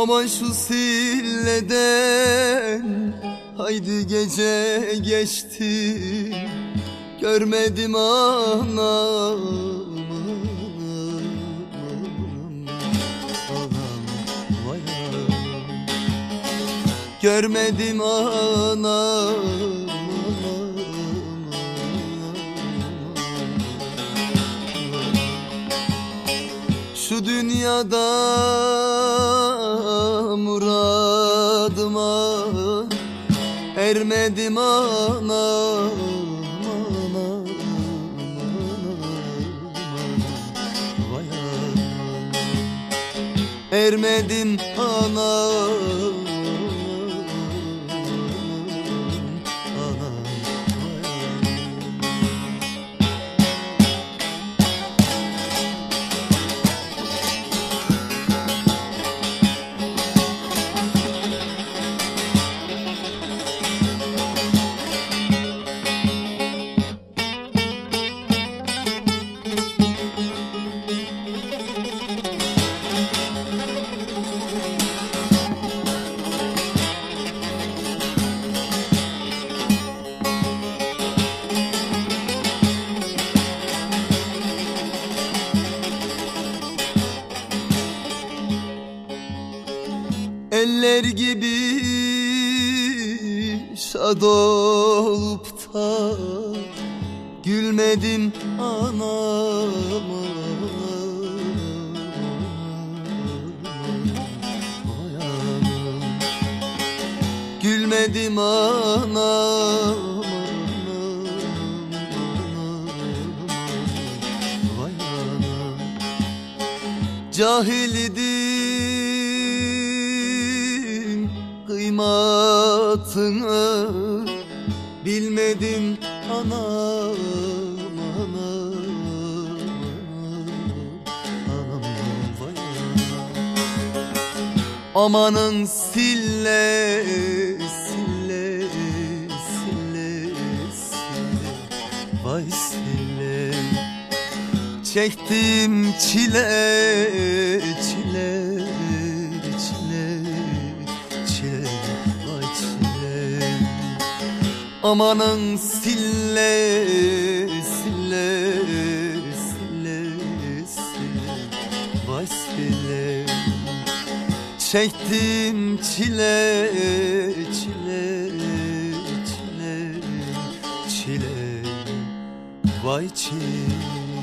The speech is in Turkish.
Aman şu silleden Haydi gece geçti. Görmedim anam Görmedim anam Şu dünyada Ermedim anam, vay anam. Ermedim anam Eller gibi şad olup da Gülmedim anama. Gülmedim anam Vay anam. Cahil idim kıymatını Bilmedim anam anam Amanın sille sille sille sille. Vay sille. Çektim çile çile Amanın sille sille sille sille. Vay sille. Çektim çile çile çile çile. Vay çile